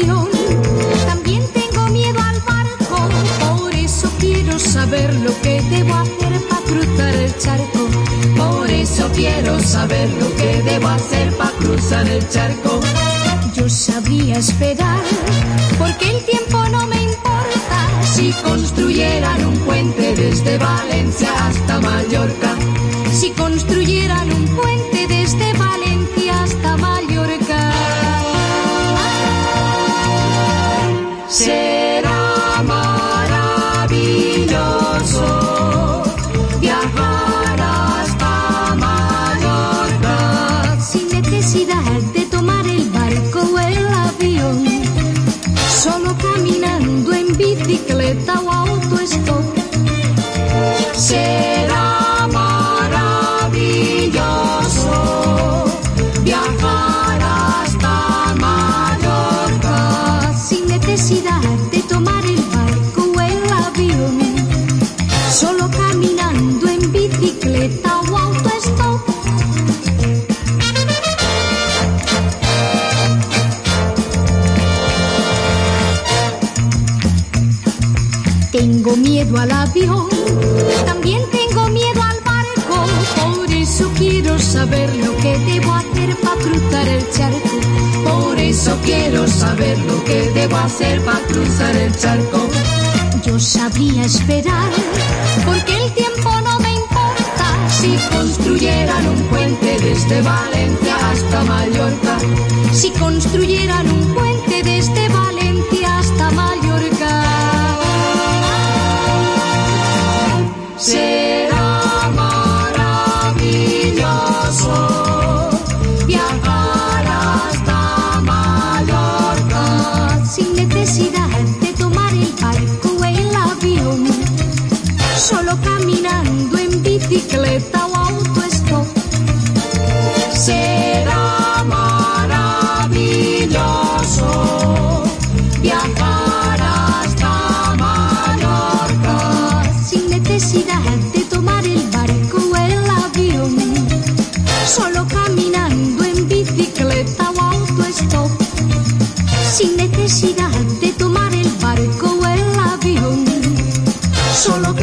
avión, también tengo miedo al barco, por eso quiero saber lo que debo hacer para cruzar el charco. Por eso quiero saber lo que debo hacer para cruzar el charco. Yo sabría esperar, porque el tiempo no me importa. Si construyeran un puente desde Valencia hasta Mallorca. Si construyeran un puente desde Valencia Será maravilloso viajar hasta Mallorca. Sin necesidad de tomar el barco o el avión. Solo caminando en bicicleta o autostop. Será miedo al avión, también tengo miedo al barco, por eso quiero saber lo que debo hacer para cruzar el charco. Por eso quiero saber lo que debo hacer para cruzar el charco. Yo sabría esperar, porque el tiempo no me importa. Si construyeran un puente desde Valencia hasta Mallorca. Solo caminando en bicicleta o autostop. Será maravilloso viajar hasta Mallorca. Sin necesidad de tomar el barco o el avión. Solo caminando en bicicleta o autostop. Sin necesidad de tomar el barco o el avión. Solo